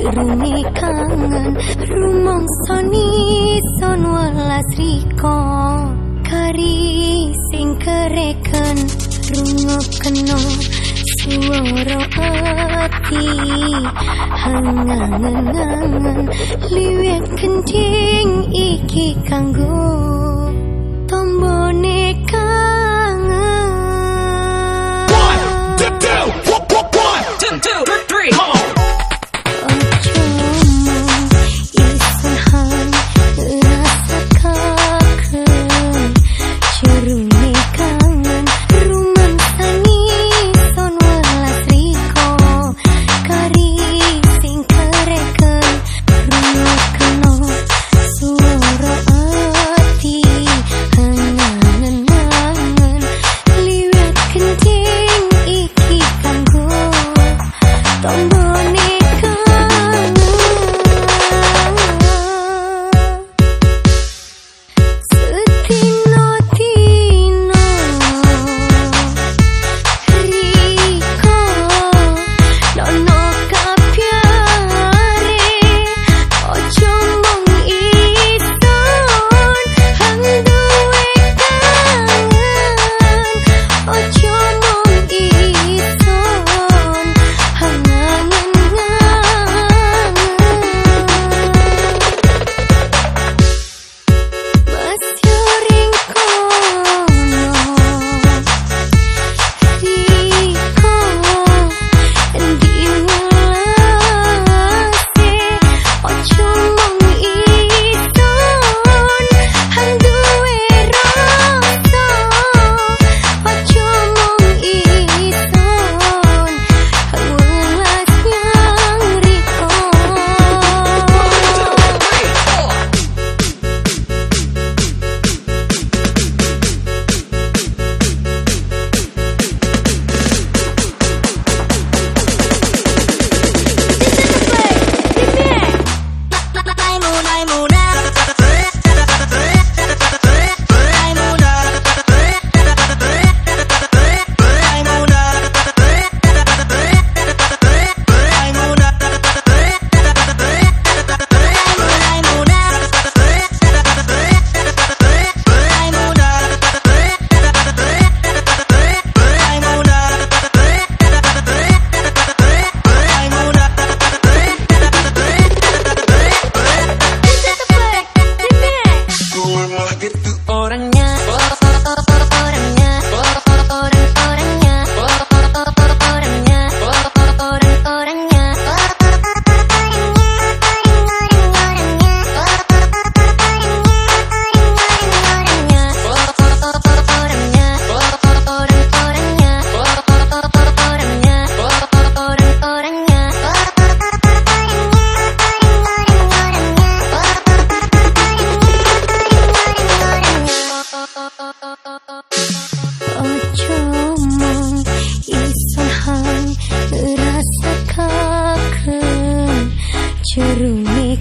jeruni kangen rumong soni son welas riko kari sing kereken rungo keno suara hati hangangan liwet kenting iki kanggo tombone ceruni